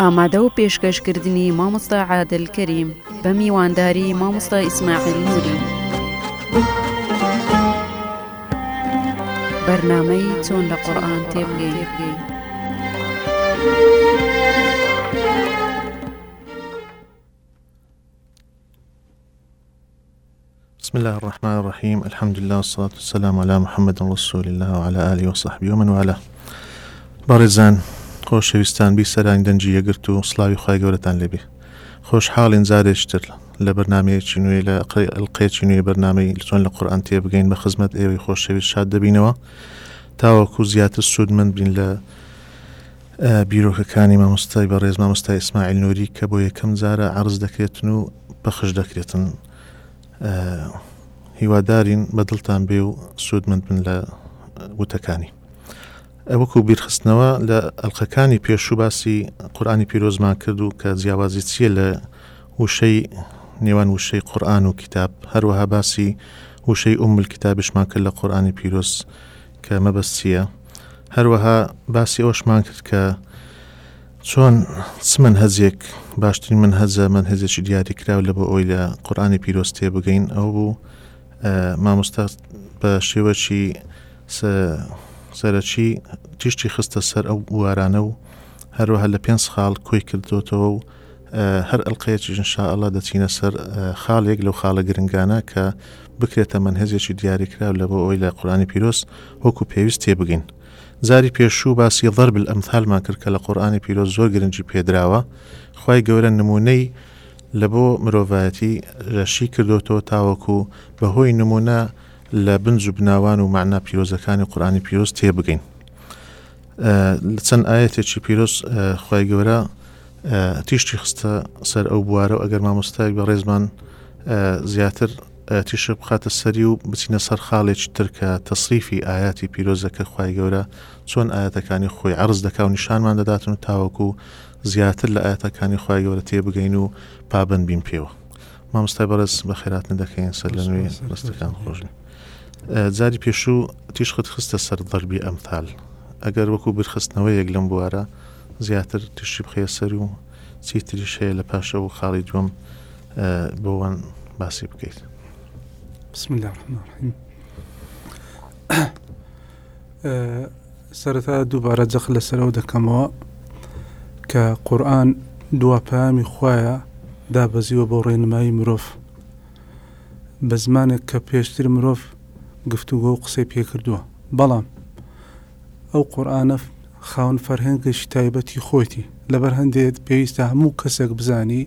ئامادە و پێشکەش کردنی مامۆستا عادل کەریم بە میوانداری مامۆستا ئیسماعیل نوری. بەرنامەی چۆن لە قورئان تێبگەین. بسم اللە الرحمن الرحیم الحمد اللە والصلاة والسلام علی محمد رسول اللە وعلى آله وصحبه ومن والاه بەڕێزان خۆشەویستان بی سەرانی دەنجی یەگرت و سلاوی خی گەورەتان لێبێ خۆشحاڵین زارێشتر لە بەرنمەیەکی نوێ لە ئەلقەیەکی نوێ بەرنمەی لچۆن لە قورآان تێ بگەین بە خزمەت ئێوەی خۆشەویست شاد دەبینەوە تاوەکو زیاتر سوودمەند بین لە بیرۆکەکانی مامۆستای بەڕێز مامۆستای ئیسماعیل نوری کە بۆ یەکەم جارە عرض دەکرێتن و پەخش دەکرێتن هیوادارین بە دڵتان بێ و سوودمەند بن لە وتەکانی ئەوەکو بیرخستنەوە لە ئەلقەکانی پێشوو باسی قورآانی پیرۆزمان کرد و کە جیاوازی چییە لە وشەی نێوان وشەی قورآن و کتاب هەروەها باسی وشەی ئومل کتابشمان کرد لە قورآانی پیرۆز کە مەبەست چییە؟ هەروەها باسی ئەوشمان کرد کە چۆن چ منهەجێک باشترین منهەجە منهەجێکی دیاری کراو لە بۆ ئەوی لە قورآانی پیرۆستێ بگەین ئەو بوو مامۆستا بە شێوەکی سەرەکی تیشتی خستە سەر ئەو بوارانە و هەروەها لە پێنج خاڵ کۆی کردوێتەوە و هەر ئەلقەیەکیش ان شاء اللە دەچینە سەر خاڵێک لەو خاڵە گرنگانە کە بکرێتە مەنهەجێکی دیاریکراو لە بۆ ئەوی لە قورآانی پیرۆز وەکو پێویست تێبگەین جاری پێشوو باسی ضرب الامثالمان کرد کە لە قورآانی پیرۆز زۆر گرنگی پێدراوە خی گەورە نمونەی لە بۆ مرۆڤایەتی ڕەشی کردوتەوە تاوەکو بەهۆی نمونە لە بنج و بناوان و معنا پیرۆزەکانی قورآانی پیرۆز تێبگەین لە چەند ئاەتێکی پیرۆز خی گەورە تیشتی خستە سەر ئەو بوارە و ئەگەر مامۆستایەک بە ڕێزمان زیاتر تیشە بخاتە سەری و بچینە سەر خاڵێکی ترکە تەسریفی ئاياتی پیرۆزەکە خی گەورە چۆن ئاەتەکانی خۆی عرز دەکا و نیشانمان دەداتن و تاوەکو زیاتر لە ئاەتەکانی خی گەورە تێبگەین و پابند بین پێوە مامۆستای بەڕێز بە خێراتنە دەکەین سەر لە نوێ دەستەکان خۆشن جاری پێشوو تیشخت خستە سەر دەربی ئەمثال ئەگەر وەکو برخستنەوەیەک لەم بوارە زیاتر تیشی بخەیە سەر و چی تریش هەیە لە پاشە و خاڵی دووەم بۆوان باسی بکەیت بسم الله الرحمن الرحیم سەرەتا دووبارە جەخ لەسەرەوە دەکەمەوە کە قورآن دوا پامی خویە دابەزیوە بۆ ڕێنمایی مرۆڤ بە زمانێک کە پێشتر مرۆڤ گفتوگۆ و قسەی پێکردووە بەڵام ئەو قورآانە خاوەن فەرهەنگێکی تایبەتی خۆیتی، لەبەر هەندێت پێویستە هەموو کەسێک بزانی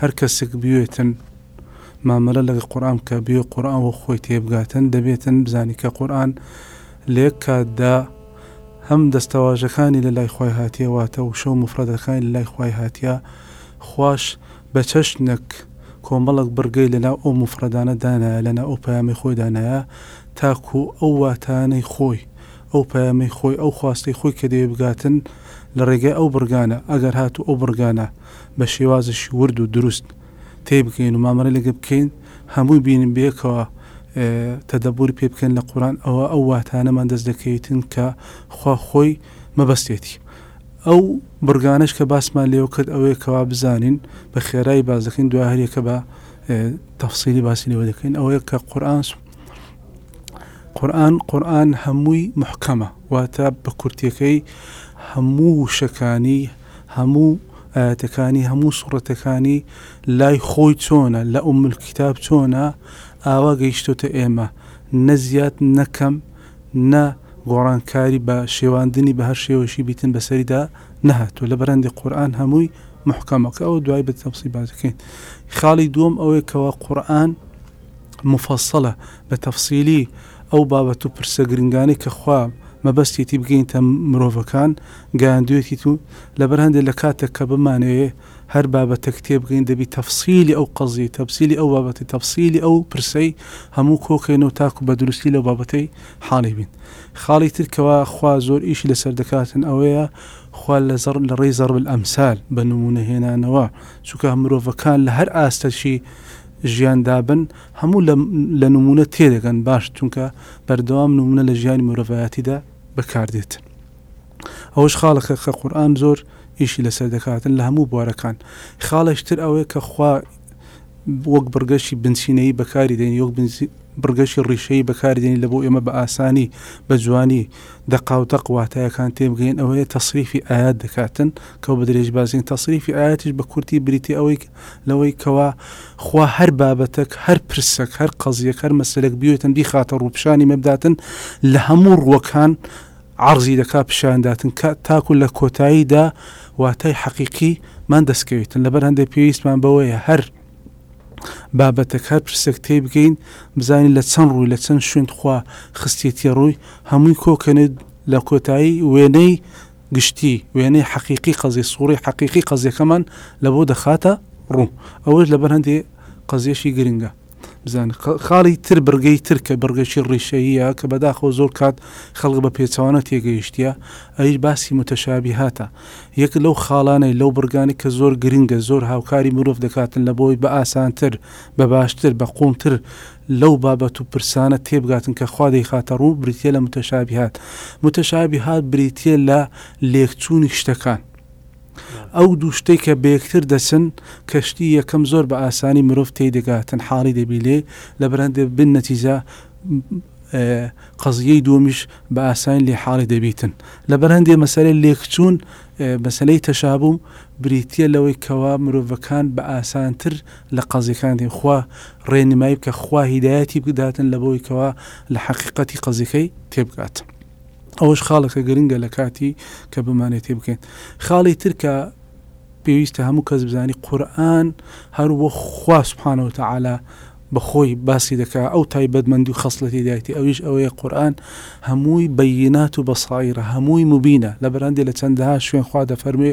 هەر کەسک بوێتن مامەلە لەگە قورئان بکە بوێ قورئان وەک خۆی تێبگاتن دەبێتن بزانی کە قورئان لە یەک کاتدا هەم دەستەواژەکانی لە لای خوای هاتیە واتە وشەو موفرەدەکانی لە لای خوای هاتیە خواش بە چەشنەک کۆمەڵەک بڕگەی لە ناو ئەو موفرەدانە دانایە لە ناو ئەو پەیامەی خۆی دانایە تاکوو ئەو واتانەی خۆی ئەو پەیامەی خۆی، ئەو خواستەی خۆی کە دەیەوێت بگاتن لە ڕێگای ئەو بڕگانە، ئەگەر هاتوو ئەو بڕگانە بە شێوازێکی ورد و دروست تێیبگەین و مامەڵەی لەگەڵ بکەین، هەمووی بینین بەیەکەوە تەدەبوری پێ بکەین لە قورئان ئەوا ئەو واتانەمان دەست دەکەویتن کە خوا خۆی مەبەستێتی. ئەو بڕگانەش کە باسمان لێوە کرد ئەوەیە کەوا بزانین بە خێرایی باس دەکەین دوای هەر یەکە بە تەفسیلی باسی لێوە دەکەین ئەوەیە کە قورئان قورئان قورئان هەمووی محکەمە واتە بە کورتیەکەی هەموو وشەکانی هەموو ئاەتەکانی هەموو سوڕەتەکانی لای خۆی چۆنە لە ئەو ملکتاب چۆنە ئاوا گەیشتۆتە ئێمە نەزیات نەکەم نە گۆڕانکاری بە شێواندنی بە هەر شێوەشی بیتن بەسەریدا نەهاتوە لە بەرەندی قورآن هەمووی محکەمەکە ئەو دوای بە تەمسی بازەکەین خاڵی دووەم ئەوەیە کەەوە قورآن موفەسەلە، بە تەفسیلی، ئەو بابەت و پرسە گرنگانەی کە خوا مەبەستیەتی بگەینتە مرۆڤەکان گەیاندوێتیت و لەبەر هەندێ لە کاتێک کە بمانەوێ هەر بابەتەک تێبگەین دەبی تەفسیلی ئەو قەزیەی تەفسیلی ئەو بابەتی تەفسیلی ئەو پرسەی هەموو کۆکەینەوە تاکو بە دروستی لەو بابەتەی حاڵی بین خاڵی تر کەوا خوا زۆر ئیشی لەسەر دەکاتن ئەوەیە خوا لە زەڕ لە ڕێی زەڕب ئەمسال بە نمونە هێنانەوە چونکە مرۆڤەکان لە هەر ئاستەکی ژیان دابن هەموو لە لە نموونە تێدەگەن باش چونکە بەردەوام نموونە لە ژیانی مرۆڤایەتیدا بەکاردێت ئەوەش خاڵەکە کە قورئان زۆر ئیشی لەسەر دەکاتن لە هەموو بوارەکان خاڵێش تر ئەوەیە کە خوا وەک بڕگەشی بنچینەی بەکاری دەین یۆک بڕگەشی ڕیشەی بەکاری دەین لە بۆ ئێمە بە ئاسانی بە جوانی دەقاوتەق واتایەکان تێبگەین ئەوەیە تەسریفی ئاات دەکاتن کەەوە بە درێژ بازین تەسریفی ئاەتیش بە کورتی بریتی ئەوەی لەوەی کەوا خوا هەر بابەتەک، هەر پرسەک، هەر قەزیەک، هەر مەسەلەک بیوێتن بیخاتە ڕوو پیشانی مە بداتن لە هەموو ڕووەکان عەڕزی دەکا پیشان داتن کە تاکو لە کۆتایی دا واتای حەقیقی مان دەست کەوێتن لەبەر هەندێ پێویستمان بەوەیە هەر بابەتەک هەر پرسەک تێی بگەین بزانین لە چەند ڕووی لە چەند شوێن خوا خستێتیە ڕووی هەمووی کۆکەنێت لە کۆتایی وێنەی گشتی، وێنەی حەقیقی قەزیە، سووڕی حەقیقی قەزیەکەمان لە بۆ دەخاتە ڕوو. ئەوەش لەبەر هەندێ قەزیەشی گرنگە بزانن. خاڵی تر، بڕگەی تر کە بڕگەکی ڕیشەییە کە بەداخەوە زۆر کات خەڵک بە پێچەوانە تێگەیشتیە، ئەویش باسی موتەشابیهاتە. یەک لەو خاڵانەی، لەو بڕگانەی کە زۆر گرنگە، زۆر هاوکاری مرۆڤ دەکاتن لە بۆی بە ئاسانتر، بە باشتر، بە قووڵتر لەو بابەت و پرسانە تێبگاتن کە خوا دەیخاتە ڕوو بریتییە لە موتەشابیهات، موتەشابیهات بریتییە لە لێکچوونی شتەکان، ئەو دوو شتەی کە بەیەکتر دەچن کە شتی یەکەم زۆر بە ئاسانی مرۆڤ تێی دەگات تەنحاڵی دەبی لێ لەبەرهەند بن نەتیجە قەزییەی دووەمیش بە ئاسانی لێ حاڵی دەبیتن لەبەرهەندێ مەسەلەی لێکچوون مەسەلەی تەشابوو بریتییە لەوەی کەوا مرۆڤەکان بە ئاسانتر لە قەزیەکانتین خوا ڕێنمایی بکە خوا هیدایەتی بداتن لەبەوەی کەوا لە حەقیقەتی قەزیەکەی تێبگات ئەوەش خاڵەکە گرنگە لە کاتی کە بمانێت تێ بکەین خاڵی ترکە پێویستە هەموو کەس بزانی قورآن هەروە خوا سبحانەوە تەعالا بەخۆی باسی دەکا ئەو تایبەتمەندی و خەصلەتی دایتی ئەویش ئەوەیە قورآن هەمووی بەینات و بەسایرە هەمووی مبینە لە بەراندی لە چەندەها شوێن خوا دەفەرموێ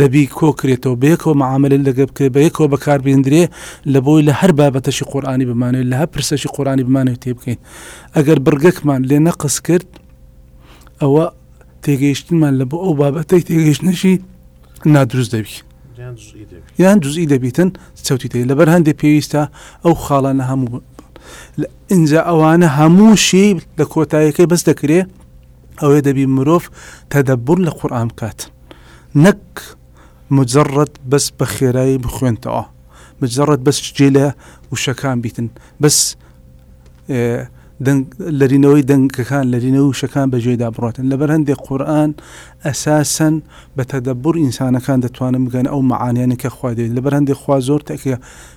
دەبی کۆکرێتەوە بەیەکەوە مەعامەلە لەگە بکرێ بە یەکەوە بەکار بێندرێ لە بۆی لە هەر بابەتەشی قۆرانی بمانێت لە هە پرسەشی قۆرانی بمانێت تێ بکەین ئەگەر بڕگەکمان لێ نەقس کرد ئەوە تێگەیشتنمان لە بۆ ئەو بابەتەی تێگەیشتنشی نادروست دەبی یان جزئی دەبیتن چوتی تێ لەبەر هەندێک پێویستە ئەو خاڵانە هەموو ئینجا ئەوانە هەمووشی لە کۆتایەکەی بەس دەکرێ ئەوێ دەبی مرۆڤ تەدەبور لە قورئان بکات نەک مجەڕەد بەس بە خێرایی بخوێنتەوە مجەڕەد بەس جێ لە وشەکان بیتن بەس لەرینەوەی دەنگەکان لەرینەوە وشەکان بەجێدا بڕاتن لەبەر هەندێک قورآن ئەساسەن بە تەدەبور ئینسانەکان دەتوانن بگەن ئەو معانیانی کە خوا دێت لەبەر هەندێک خوا زۆر تەکە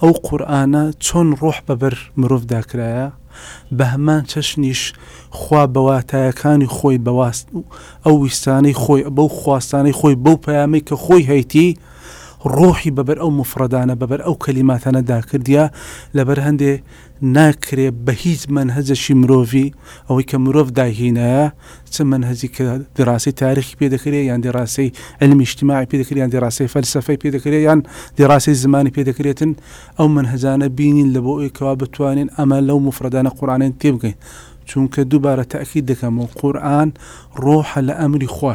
ئەو قورئانە چۆن ڕۆح بەبەر مرۆڤدا کرایە، بەهەمان چەشنیش خوا بەواتایەکانی خۆی بەواست و ئەو ویستانەی خۆی بەو خواستانەی خۆی بەو پەیامەی کە خۆی هەیتی ڕۆحی بەبەر ئەو موفڕەدانە بەبەر ئەو کەلیماتانە داکردیە لەبەرهەندێ ناکرێ بەهیچ مەنهەجەکی مرۆڤی ئەوەی کە مرۆڤ دایهینایە چ مەنهەجیک کە دیراسەی تاریخی پێ دەکرێ یان دیراسەی علم اجتماعی پێ دەکرێ یان دیراسەی فەلسەفەی پێ دەکرێ یان دیراسەی زمانی پێ دەکرێتن ئەو مەنهەجانە بینین لە بۆ ئەوی کەوا بتوانین ئەمە لەو مفرەدانە قورئانین تێ بگەین چونکە دووبارە تەئکید دەکەم و قورئان ڕۆحە لە ئەمری خوا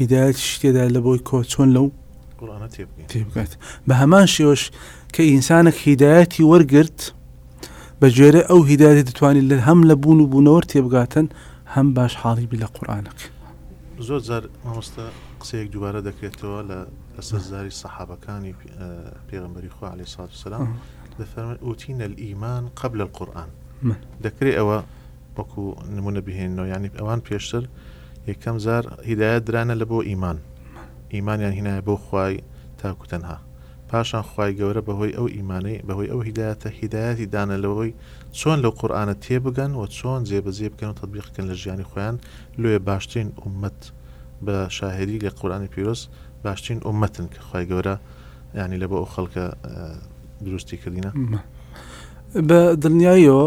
هیدایەتیشی تێدا لە بۆی کۆ چۆن لەو تێبگات بە هەمان شێوەش کە ئینسانێک هیدایەتی وەرگرت بە جێرە ئەو هیدایەتی دەتوانین لە هەم لە بوون و بوونەوە تێبگاتن هەم باش حاڵی بی لە قورآانەک زۆر جار مامۆستا قسەیەک دووبارە دەکرێتەوە لە لەسەرزاری سەحابەکانی پێغمبەری خوا عليه سات سلام دەفەرمە ئوتینە ئیمان قبل القورآن دەکرێت ئەوە وەکو نمونە بهێنینەوە یانی ئەوان پێشتر یەکەم جار هیدایەت درانە لە بۆ ئیمان ئیمانیان هینایە بۆ خوای تاکو تەنها پاشان خوای گەورە بەهۆی ئەو ئیمانەی بەهۆی ئەو هیدایەتە هیدایەتی دانە لەوەی چۆن لەو قورآانە تێبگەن و چۆن جێبەجێ بکەن و تطببیقکەن لە ژیانی خۆیان لێ باشترین ئومەت بە شاهری لە قورآانی پیرۆز باشترین ئومەتن کە خی گەورە ینی لە بۆ ئەو خەڵکە دروستی کردینە بە دڵنیاییەوە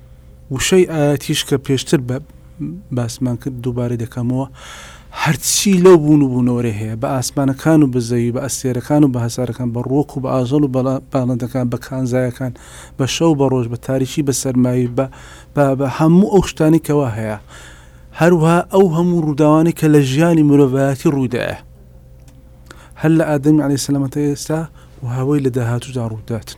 وشەی ئایەتیش کە پێشتر بە باسمان کرد دووبارەی دەکەمەوە هەرچی لەو بوون و بوونەوەرە هەیە بە ئاسمانەکان و بزەوی بە ئەستێرەکان و بە هەسارەکان بە ڕۆک و بە ئاژەڵ و بەڵندەکان بە کانزایەکان بە شەو بە ڕۆژ بە تاریکی بە سەرماوی بە بە هەموو ئەو شتانی کەوا هەیە هەروها ئەو هەموو ڕووداوانی کە لە ژیانی مرۆڤایەتی ڕوودایە هەر لە ئادەمی علی سەلامەتە ئێستا و هەوەی لە داهاتوودا ڕووداتن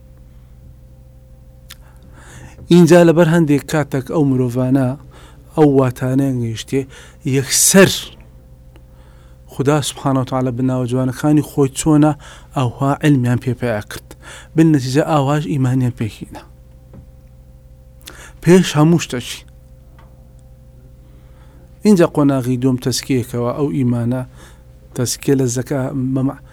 ئینجا لەبەر هەندێک کاتەک ئەو مرۆڤانە ئەو واتانەیان گەیشتێ یەکسەر خدا سبحانە تعالی بناوە جوانەکانی خۆی چۆنە ئەوها علمیان پێ پیا کرد بن نەتیجە ئاواش ئیمانیان پێکینە پێش هەموو شتەکی اینجا قۆناغی دوم تەسکیەکەوە ئەو ئیمانە تەسکێ لە زەکە مەمە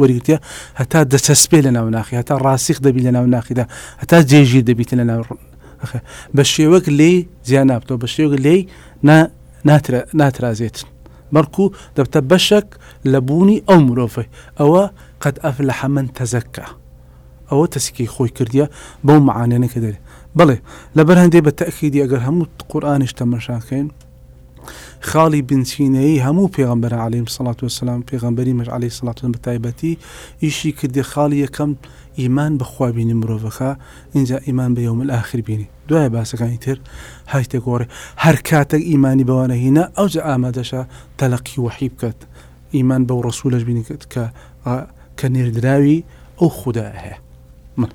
وەریگرتە هەتا دەچەسپێ لە ناو ناخی هەتا ڕاستیخ دەبی لە ناو ناخیدا هەتا جێژیر دەبیت لە ناو بە شێوەک لێ جیا نابتەوە بە شێوەک لێ ناترازێت بەڵکو دەبتە بەشەک لە بوونی ئەو مرۆڤی ئەوە قەت ئەف لە حەمەن تەزەکە ئەوە تەسکی خۆی کردیە بەو معانێنە کە دەێت بڵێ لە بەرهندێ بە تەخیدی ئەگەر هەموو قورآانیش تەمەشاکەین خاڵی بنچینەیی هەموو پێغەمبەر عەلەیهم سەڵات وسلام پێغەمبەری مەش عەلەی سەڵات بە تایبەتی ئیشی کردی خاڵی یەکەم ئیمان بەخوا بینی مرۆڤەکە اینجا ئیمان بە یومل ئاخر بینی دوای باسەکانی تر هەر تێگۆڕێ هەر کاتێک ئیمانی بەوانە هینا ئەوجا ئامادەشە تەلەقی وەحی بکات ئیمان بەو ڕسوولەش بینی کرد کە کە نێردراوی ئەو خوددا هەیە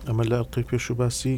ئەمە لە ئەڵلقەی پێش و باسی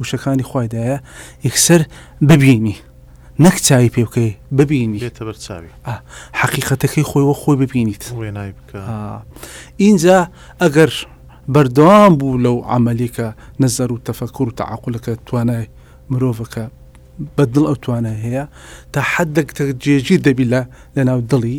وشەکانی خوای دایە یەکسەر ببینی نەک چاوی پێ بکەی ببینی بێتە بەر چاوی ئا، حەقیقەتەکەی خۆی وە خۆی ببینیت وێنای بکە ئا، ئینجا ئەگەر بەردەوام بوو لەو عەمەلی کە نەزەر و تەفەکور و تەعەقولەکە توانای مرۆڤەکە بە دڵ ئەو توانای هەیە تا حەددەک تە جێگیر دەبی لە لەناو دڵی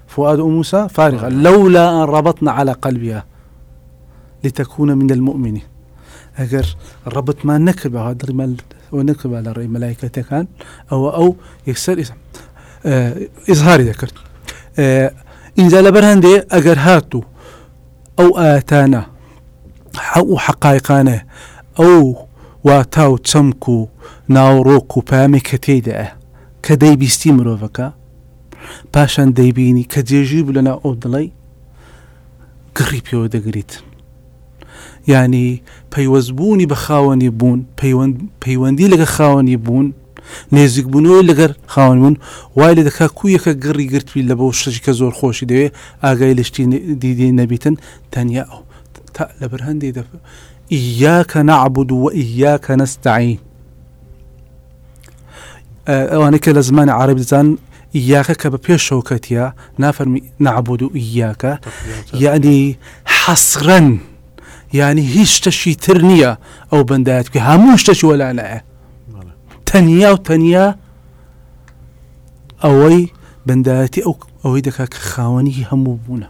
فؤاد موسا فارغە لولا ان ربطنا علی قلبها لتکون من المؤمنین ئەگەر ڕەبتمان نەکردبا دڵیمان ئەوە نەکردبا لە ڕێی مەلایکەتەکان ئەوە ئەو یەکسەر ئیزهاری دەکرد ئینجا لەبەر هەندێ ئەگەر هات و ئەو ئاەتانە حەو و حەقایقانە ئەو واتا و چەمک و ناوڕۆک و پامێک کە تێدایە کە دەیبیستی مرۆڤەکە پاشان دەیبینی کە جێژی بوو لەناو ئەو دڵەی گڕی پێوە دەگریت ینی پەیوەستبوونی بە خاوەنی بوون پەیوەندی لەگە خاوەنی بوون نێزیک بوونەوەی لەگەر خاوەن بوون وای لە دەکا کویەکە گڕی گرتوی لە بۆ شەژی کە زۆر خۆشی دەوێ ئاگای لەشتی دیدی نەبیتن تەنیا ئەو تا لە بەرهەندی دەف ئیاکە نەعبد و ئیاکە نەستعین ئەوانە کە لە زمانی عربی دەزان یاکە کە بە پێش شەوکەتە نافەرمی نعبود و یاکە یعنی حەسرەن ینی هیچ شتەشی تر نییە ئەو بەندایەت کە هەموو شتەشی وەلانایە تەنیا و تەنیا ئەوەی بەندایەتی ئەو ئەوەی دەکات کە خاوەنی هەموو بوونە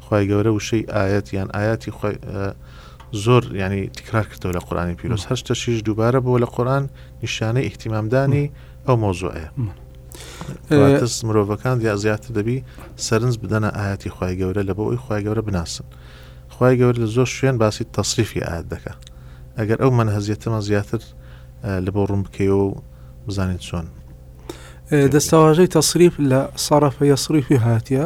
خوای گەورە وشەی ئایەت یان ئایاتی خوای زۆر ینی تکرار کردەوە لە قورآانی پیرۆز هەر شتەشیش دووبارە بۆ لە قورآان نیشانەی ئیحتیمامدانی ئەو مۆزوعەیە کەس مرۆڤەکان یا زیاتر دەبی سەرنج بدەنە ئاەتی خی گەورە لە بۆ ئەوی خی گەورە بناسن خی گەورە لە زۆر شوێن باسی تەصریفی ئاات دەکە ئەگەر ئەو من هەزیێتەمە زیاتر لە بۆ ڕوون بکەیەوە و بزانین چۆن دەستەواژەی تەصریف لە سەرفە یەسریفی هاتیە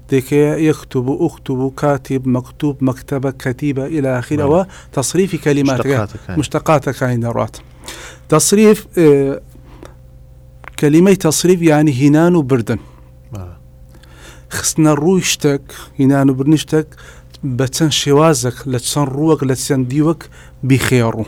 دەکەیە، یەکتب و ئوکتب و کاتب، مەکتوب، مەکتەبە، کەتیبە، الی اخر، ئەوە تەسریفی کەلیماتەکە، مشتەقاتەکانی دەڕوات. تەسریف، کەلیمەی تەسریف یانی هینان و بردن. خستنە ڕووی شتەک، هینان و بردنی شتەک بە چەند شێوازەک لە چەند ڕووەک لە چەند دیوەک بیخەیە ڕوو.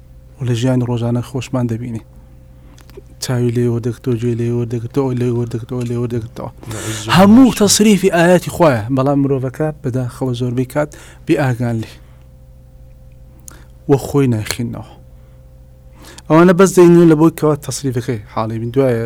و لە ژیانی ڕۆژانە خۆشمان دەبینی چاوی لێ وەردەگرتەوە جێ لێ وەردەگرتەوە لێ وەردەگرتەوە لێ وەردەگرتەوە هەموو تەسریفی ئاياتی خۆیان بەڵام مرۆڤەکە بەداخەوە زۆربەی کات بێ ئاگان لێ وە خۆی ناخینەوە ئەوانە بەس دەینون لە بۆی کەەوە تەسریفەکەی حاڵی دوایە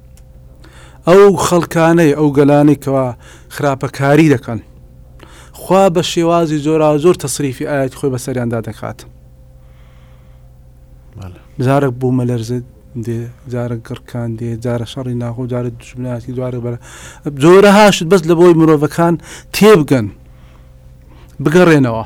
ئەو خەڵکانەی ئەو گەلانەی کەوا خراپەکاری دەکەن خوا بە شێوازی جۆرا زۆر تەسریفی ئاەتی خۆی بەسەریاندا دەکات جارێک بوو مەلەرزت دێ جارە گڕکان دێ جارە شەڕی ناخۆ جارە دوشمناتی دوارە بەر جۆرە هاشت بەس لە بۆی مرۆڤەکان تێبگەن بگەڕێنەوە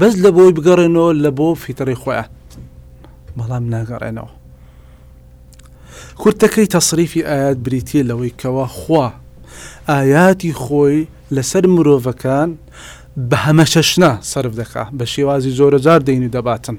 بەس لەبۆی بگەڕێنەوە لە بۆ فیتڕی خۆیان بەڵام ناگەڕێنەوە کورتەکەی تەصریفی ئايات بریتە لەوەی کەوا خوا ئاياتی خۆی لەسەر مرۆڤەکان بە هەمە چەشنە سرف دەکا بە شێوازی زۆرەجار دەین و دەباتن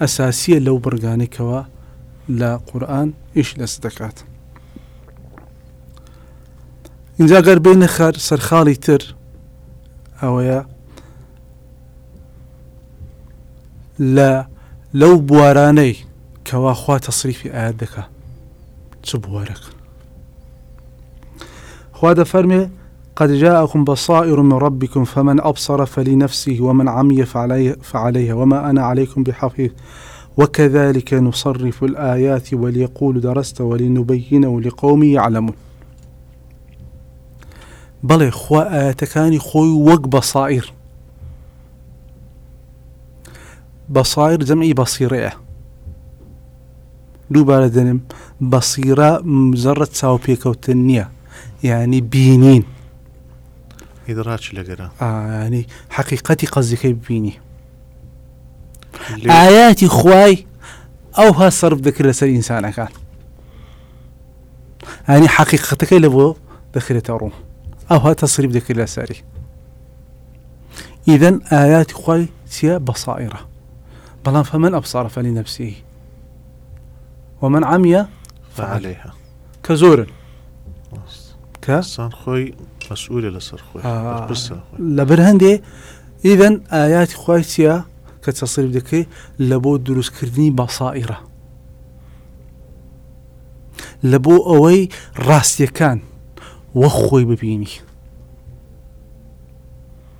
ئەساسیە لەو بڕگانەی کەوا لە قورئان ئیش لەس دەکات ئینجا گەر بینە خەر سەرخاڵی تر ئەوەیە لە لەو بوارانەی کەوا خوا تەصریفی ئاەت دەکا چ بوارەکە خوا دەفەرمێ قد جاءكم بصائر من ربكم فمن أبصر فلنفسه ومن عمي فعليه, فعليه وما أنا عليكم بحفيظ وكذلك نصرف الآيات وليقول درست ولنبينه لقوم يعلمون بەڵێ خوا خوي وق بصائر بصائر بەسایر بصيرة دووبارە دەنێم بەسیرە زەڕە چاوپێکەوتن نییە یعنی بینین ئیدراچ لەگەرە ئاانی حەقیقەتی قەزیەکەی ببینی ئاياتی خوای ئەوها سرف دەکرد لەسەر ئینسانەکان ئەنی حەقیقەتەکەی لە بۆ دەخرێتە ڕوو ئەوها تەسریب دەکرد لەسەری ئیدەن ئاياتی خوای چیە بەسائرە بەڵام فەمەن ئەبسارە فەلی نەفسی ومن عمیە فعلها کە زۆرن کەسان خۆی مەسئولە لەسەر خۆی لەبەر هەندێ ئیدەن ئاياتی خی چییە کە چەسەر دەکەی لە بۆ دروستکردنی بەسائیرە لە بۆ ئەوەی ڕاستیەکان وە خۆی ببینی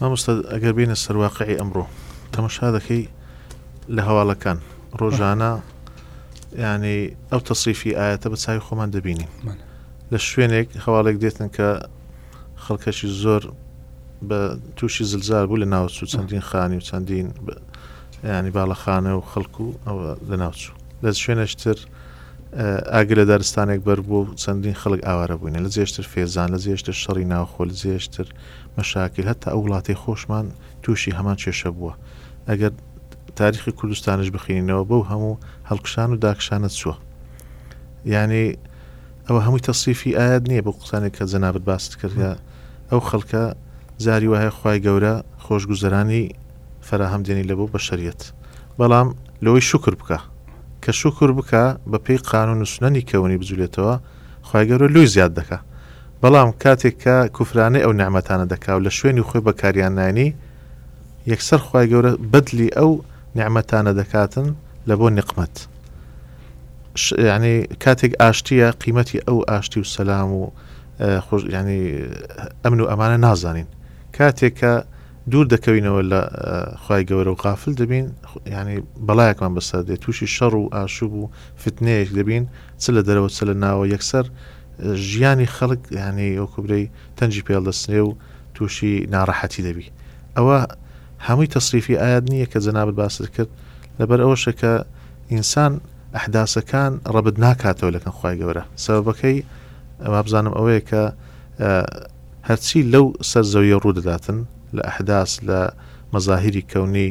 مامۆستا ئەگەر بینە سەرواقعی ئەمڕۆ تەمەشا دەکەی لە هەواڵەکان ڕۆژانە ینی ئەو تەصیفی ئاەتە بە چای خۆمان دەبینین لە شوێنێک هەواڵێک دێتن کە خەڵکەشی زۆر بە تووشی زلزار بوو لە ناوچوو چەندین خانی و چەندین ینی باڵەخانە و خەڵکو ئەوە لە ناوچوو لە شوێنەشتر ئاگر لە دارستانێک بەر بوو چەندین خەڵک ئاوارە بووینە لە جێشتر فێزان لە جێشتر شەڕی ناوخۆل جێشتر مەشاکیل هەتا ئەو وڵاتەی خۆشمان توشی هەمان کێشە بووە ئەگەر تاریخی کوردستانش بخینینەوە بەو هەموو هەڵکشان و داکشانە چووە یعنی ئەوە هەمووی تەصیفی ئاەت نییە بۆ قسانێک کە جەنابەت باست کردە ئەو خەڵکە جاری وایە خی گەورە خۆشگوزەرانی فراهەم دێنی لە بۆ بەشریت بەڵام لەوەی شکر بکە کە شکر بکە بە پێی قانون و سنەنی کەونی بجولێتەوە خی گەورە لوی زیاد دەکە بەڵام کاتێک کە کوفرانەی ئەو نیعمەتانە دەکا و لە شوێنی خۆی بەکاریان ناینی یەکسەر خوای گەورە بەدلی ئەو نیعمەتانە دەکاتن لە بۆ نقمەت یعنی کاتێک ئاشتیە قیمەتی ئەو ئاشتی و سەسلام و ینی ئەمن و ئەمانە نازانین کاتێک کە دوور دەکەوینەوە لە خی گەورە و غافل دەبین ینی بەڵایەکمان بەسەر دێت تووشی شەڕ و ئاشوب و فتنەیەک دەبین چ لە دەرەوە چ لە ناوە یەکسەر ژیانی خەڵک یانی وەکو برێی تەنجی پێڵ دەسرێ و تووشی ناڕەحەتی دەبی ئەوە هەمووی تەسریفی ئاەت نییە کە جەنابەت باست کرد لەبەر ئەوەشە کە ئینسان ئەحداسەکان ڕەبت ناکاتەوە لەکەن خی گەورە سەبەکەی ئەمە بزانم ئەوەیە کە هەرچی لەو سەر زەویە ڕوودەداتن لە ئەحداس لە مەزاهری کەونی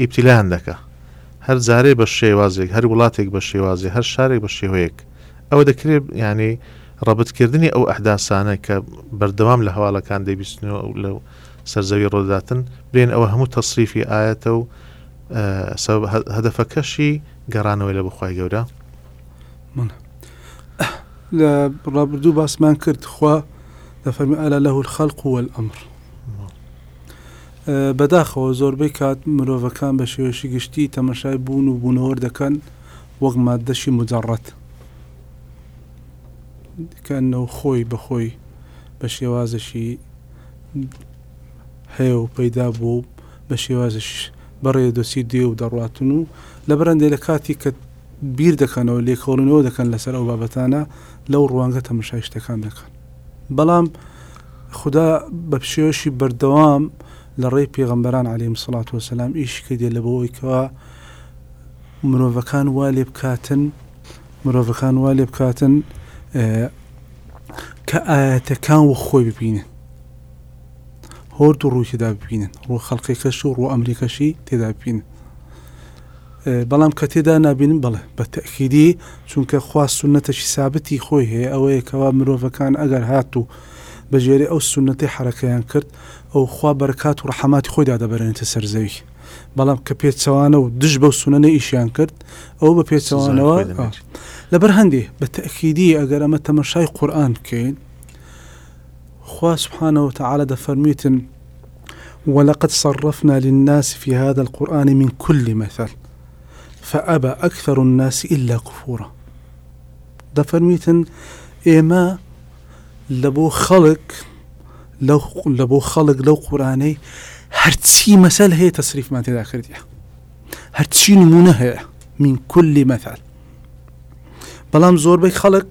ئیبتیلایان دەکا هەر جارەی بە شێوازێک هەر وڵاتێک بە شێوازێ هەر شارێک بە شێوەیەک ئەوە دەکرێ یعنی ڕەبتکردنی ئەو ئەحداسانە کە بەردەوام لە هەواڵەکان دەبیستنەوە ئەو لە سەرزەوی ڕۆداتن بێن ئەوە هەموو تەسریفی ئاەتە و هەدەفەکەشی گەڕانەوەی لە بخوای گەورە لە ڕابردوو باسمان کرد خوا دەفەرمی ئالا لە الخەلق وەل ئەمر بەداخەوە زۆربەی کات مرۆڤەکان بە شێوەیەشی گشتی تەمەشای بوون و بوونەوەر دەکەن وەک ماددەشی موجەڕەد کەئەنەو خۆی بە خۆی بە شێوازەشی هەیە و پەیدا بووە و بە شێوازش بەڕێ دۆسی دێ و دەڕاتن و لە بەرەندێ لە کاتی کە بیر دەکەنەوە لێکۆڵینەوە دەکەن لەسەر ئەو بابەتانە لەو ڕوانگە تەمەشای شتەکان دەکەن. بەڵام خودا بە پشێوێکی بەردەوام لە ڕێی پێغەمبەران عەلەیهم الصڵاة وەسەلام ئیشی کردیە لە بەوەی کەوا مرۆڤەکان وا لێ بکاتن مرۆڤەکان وا لێ بکاتن کە ئاەتەکان و خۆی ببینن هۆرد و ڕووی تێدا ببینن ڕوو خەڵقی کەش و ڕوو ئەمریکەشی تێدا ببینن بەڵام کە تێدا نابینم بەڵێ بە تەئکیدی چونکە خوا سوننەتەکی سابتی خۆی هەیە ئەوەیە کەوا مرۆڤەکان ئەگەر هات و بە گوێرەی ئەو سوننەتەی حەرەکەیان کرد ئەو خوا بەرەکات و ڕەحەماتی خۆی دادەبەرێنێتە سەر زەوی بەڵام کە پێچەوانە و دژ بەو سونەنە ئیشیان کرد ئەو بە پێچەوانەوە لەبەر هەندێ بە تەکیدی ئەگەر ئەمە تەمەشای قورآن بکەین خوا سبحانەوە تەعاالە دەفەرمیتن ولقد صرفنا للناس في هذا القرآن من كل مثل فأبى أكثر الناس إلا كفورا دەفەرمیتن ئێمە لە بۆ خەڵک لە بۆ خەڵک لەو قورانەی هەرچی مەسەل هەیە تەسریفمان تێدا کردیە هەرچی نمونە هەیە من کولی مەثال بەڵام زۆربەی خەڵک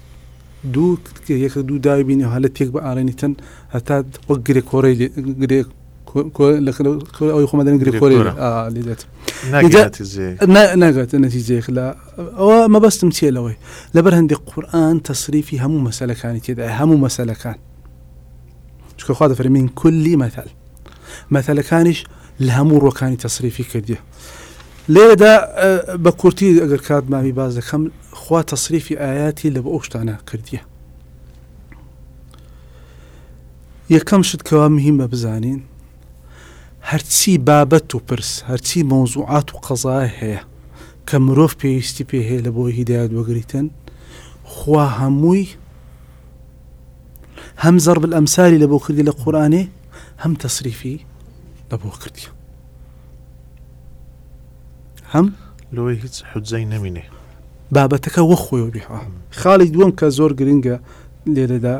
دوو یەکە دوو داوی بینی و هەلە تێک بە ئارێنی تن هەتا وەک گرێ کۆرەی گرێ ئەوی خۆمە دەن گرێ کۆرە لێت ناگاتە نەتیجەیەک لە ئەوە مەبەستم چیە لەوەی لەبەر هەندێک قورآن تەسریفی هەموو مەسلەکانی تێدا هەموو مەسلەکان چکەخوا دەفرمین کولی مەتال مەتەلەکانیش لە هەموو ڕۆکانی تەسریفی کردیە لێرەدا بە کورتی ئەگەر کات ماوی باس دەکەم خوا تەسریفی ئاياتی لە بۆ ئەو شتانە کردیە یەکەم شت کەوا مهمە بزانین هەرچی بابەت و پرس هەرچی مەوزوعات و قەزای هەیە کە مرۆڤ پێویستی پێ هەیە لە بۆ هیدایەت وەگریتن خوا هەمووی هەم زەرب ئەمساری لە بۆ کردی لە قورآانێ هەم تەسریفی لە بۆ کردی هەم لۆی هیچ حجەی نەمینێ بابەتەکە وە خۆی بها خاڵی دووەم کە زۆر گرنگە لێرەدا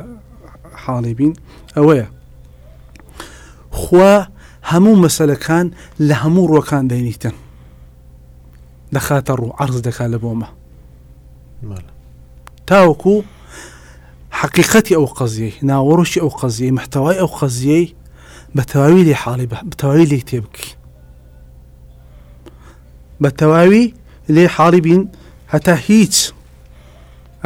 حاڵی بین ئەوەیە خوا هەموو مەسلەکان لە هەموو ڕۆکان دەینیتن دەخاتە ڕوو عرض دەکا لە بۆمە تاوەکو حقیقەتی ئەو قەزیەی ناوەڕۆکی ئەو قەزیەی محتەوای ئەو قەزیەی بەتەواوی لێی حاڵی بە بەتەواوی لێی تێبکەین بە تەواوی لێ حاڵی بین هەتا هیچ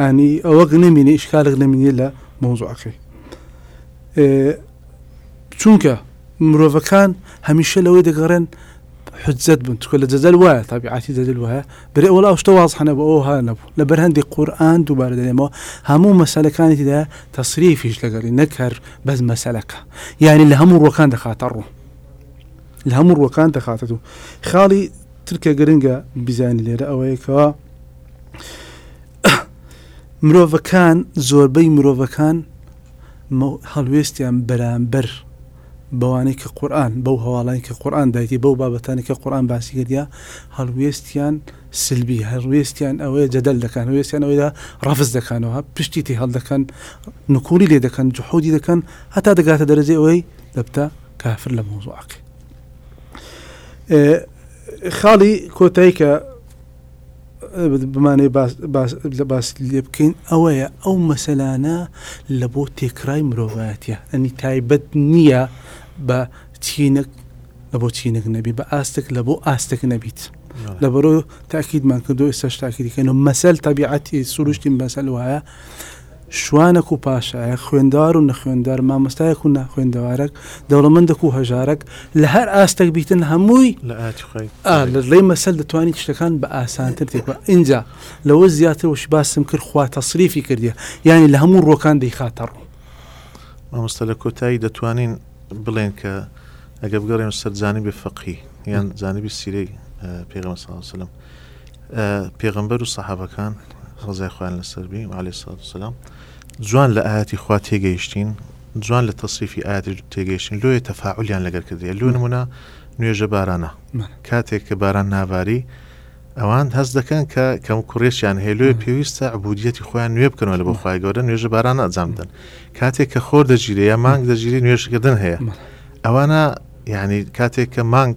ئەنی ئەوەک نەمینە ئیشکالک نەمینێ لە مۆزوعەکەی چونکە مرۆڤەکان هەمیشە لەوەی دەگەڕێن حجزت بن چکە لە جەدەل وایە تابیعاتی دەدل وایە برێ وەڵا ئەو شتە وازحە نەبوو ئەوە هەر نەبوو لەبەر هەندێک قورئان دووبارە دەلێمەوە هەموو مەسەلەکانی تیدایە تەسریفیش لەگەڵی نەک هەر بەس مەسەلەکە یانی لە هەموو ڕووەکان دەخاتە ڕوو لە هەموو ڕووەکان دەخاتە دوو خاڵی ترکە گرنگە بیزانی لێرە ئەوەیە کەەوە مرۆڤەکان زۆربەی مرۆڤەکان هەڵوێستیان بەرامبەر بەوانەی کە قورئان، بەو هەواڵانەی کە قورئان دایتی، بەو بابەتانەی کە قورئان باسی کردیە، هەڵوێستیان سلبیە، هەڵوێستیان ئەوەیە جەدەل دەکەن، هەڵوێستیان ئەوەیە رەفز دەکەنەوە، پشتی تێ هەڵدەکەن، نکوڵی لێ دەکەن، جحودی دەکەن، هەتا دەگاتە دەرەجەی ئەوەی دەبتە کافر لە مەوزوعەکەی. خاڵی کۆتایی کە. بمانەوێت باس لێ بکەین ئەوەیە ئەو مەسەلانە لە بۆ تێکرای مرۆڤایەتە ئەنی تایبەت نییە بە چینەک لە بۆ چینەک نەبی بە ئاستێک لە بۆ ئاستێک نەبیت لە بەرۆ تاکیدمان کردو ئێستا شتاکیدیکەن و مەسەل تەبیعەتی سروشتی مەسەل وایە شوانەک و پاشایەک، خوێندەوار و نەخوێندەوار، مامۆستایەک و ناخوێندەوارەک، دەوڵەمەندەک و هەژارەک، لە هەر ئاستەک بیتن هەمووی لە ئاتی خۆی ئا لە ڵێی مەسەل دەتوانیت شتەکان بە ئاسانتر تێک بە ئینجا لەوە زیاتر وەش باسم کرد خوا تەسریفی کردیە یانی لە هەموو ڕووەکان دەیخاتە ڕوو. مامۆستا لە کۆتایی دەتوانین بڵێن کە ئەگەر بگەڕێن سەر جانبی فەقهی یان جانبی سیرەی پێغەمبەر صلی اللە علیە وسلم پێغەمبەر و سەحابەکان ڕزای خوان لەسەر بی علی سات وسلام جوان لە ئاەتی خوا تێگەیشتین جوان لە تەصیفی ئاتی تێگەیشتین لۆیە تەفاعلیان لەگەر کردی لۆ نمونە نوێژە بارانە کاتێک کە باران ناواری ئەوان هەست دەکەن کە کەم کوڕێشیان هێلوێ پێویستە عبودیەتی خۆیان نوێ بکەنەوە لە بەخوای گەورە نوێژە باران ئەجام بدەن کاتێک کە خۆر دەگیرەیە مانگ دەگیری نوێژکردن هەیە ئەوانە یعنی کاتێک کە مانگ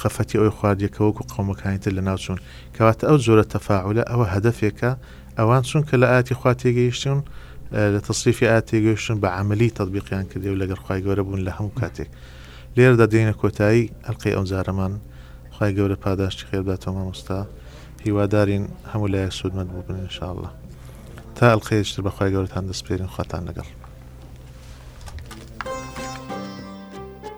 خەفەتی ئەوەی خواردیە کە وەکو قەومەکانی تر لەناو چوون کەواتە ئەو جۆرە تەفاعلە ئەوە هەدەفێکە ئەوان چون کە لە ئاتی خوا تێگەیشتون لە تەصریفی ئایا تێگەشتن بە عملی تطببیقیان کردی و لەگەر خخوای گەورە بوون لە هەموو کاتێک لێرەدا دێنە کۆتایی ئەلقی ئەو جارەمان خخوای گەورە پاداشتی خێبداتەوە مامۆستا هیوادارین هەموو لایە سوودمەند بوو بن انشاءله تا ئەلقەیەشتر بەخوای گەورەتان دەستپێرین خواتان لەگەڵ